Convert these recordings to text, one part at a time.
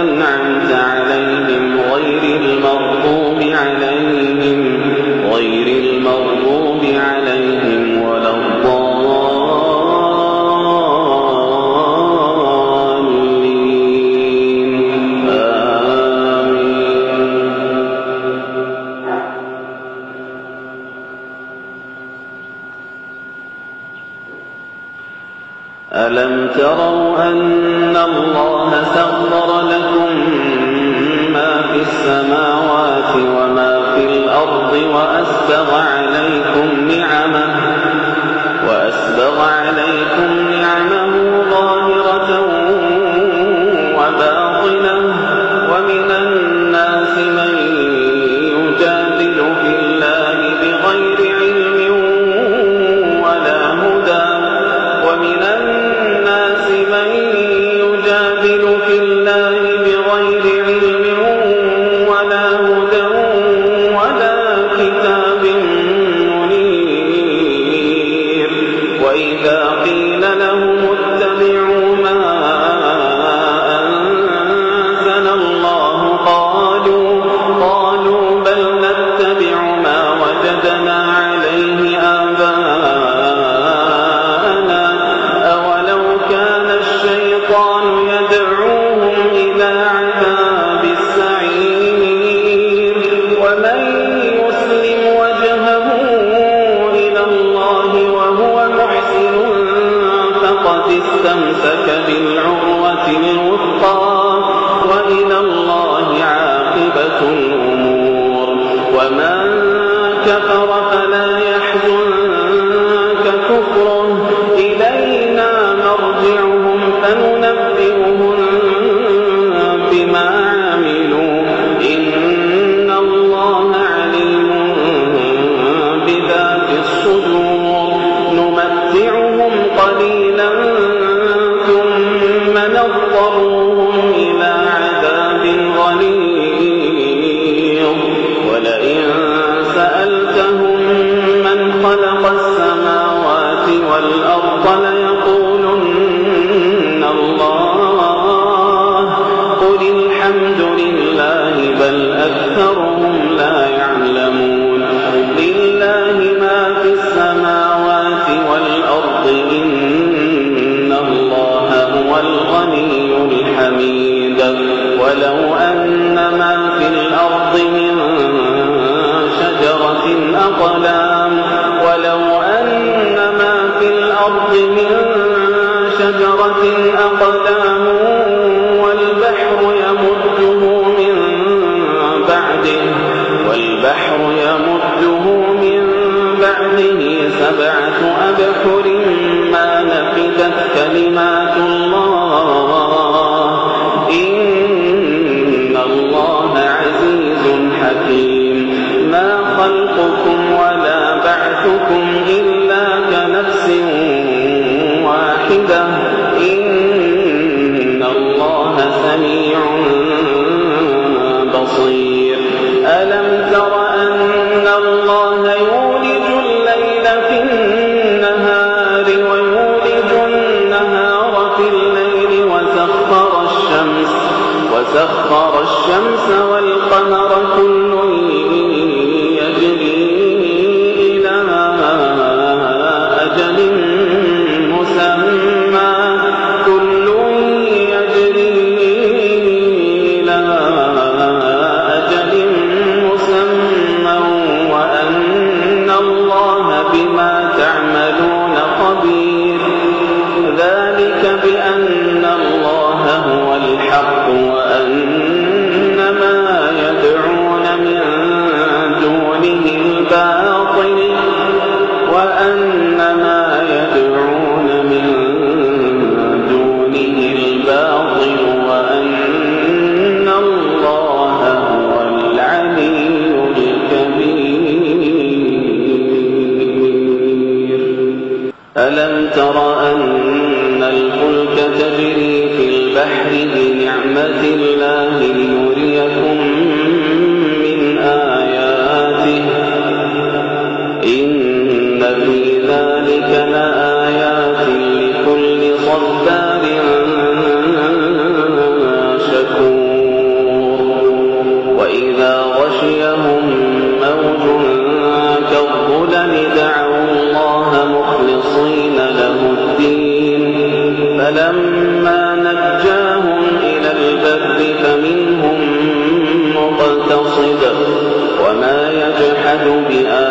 أنعمت عليهم غير المغضوب عليهم غير المغضوب عليهم. السماوات وما في الأرض وأستغعى كفر فلا يحزنك كفره إلينا مرجعهم فننبئهم بما عملوا. إن الله عليم بذات الصدور. شجرة أقلام والبحر يمده من بعده والبحر يمده من بعده سبعة أبحر العاقبة إن الله سميع بصير. ألم تر أن الله يولج الليل في النهار ويولج النهار في الليل وسخر الشمس وسخر الشمس والنهار ترى أن الفلك تجري في البحر بنعمة الله ليريكم من آياته. إن في ذلك لآيات لكل صبار. جاءت بآية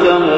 أنت